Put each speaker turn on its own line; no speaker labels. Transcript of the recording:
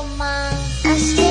romance.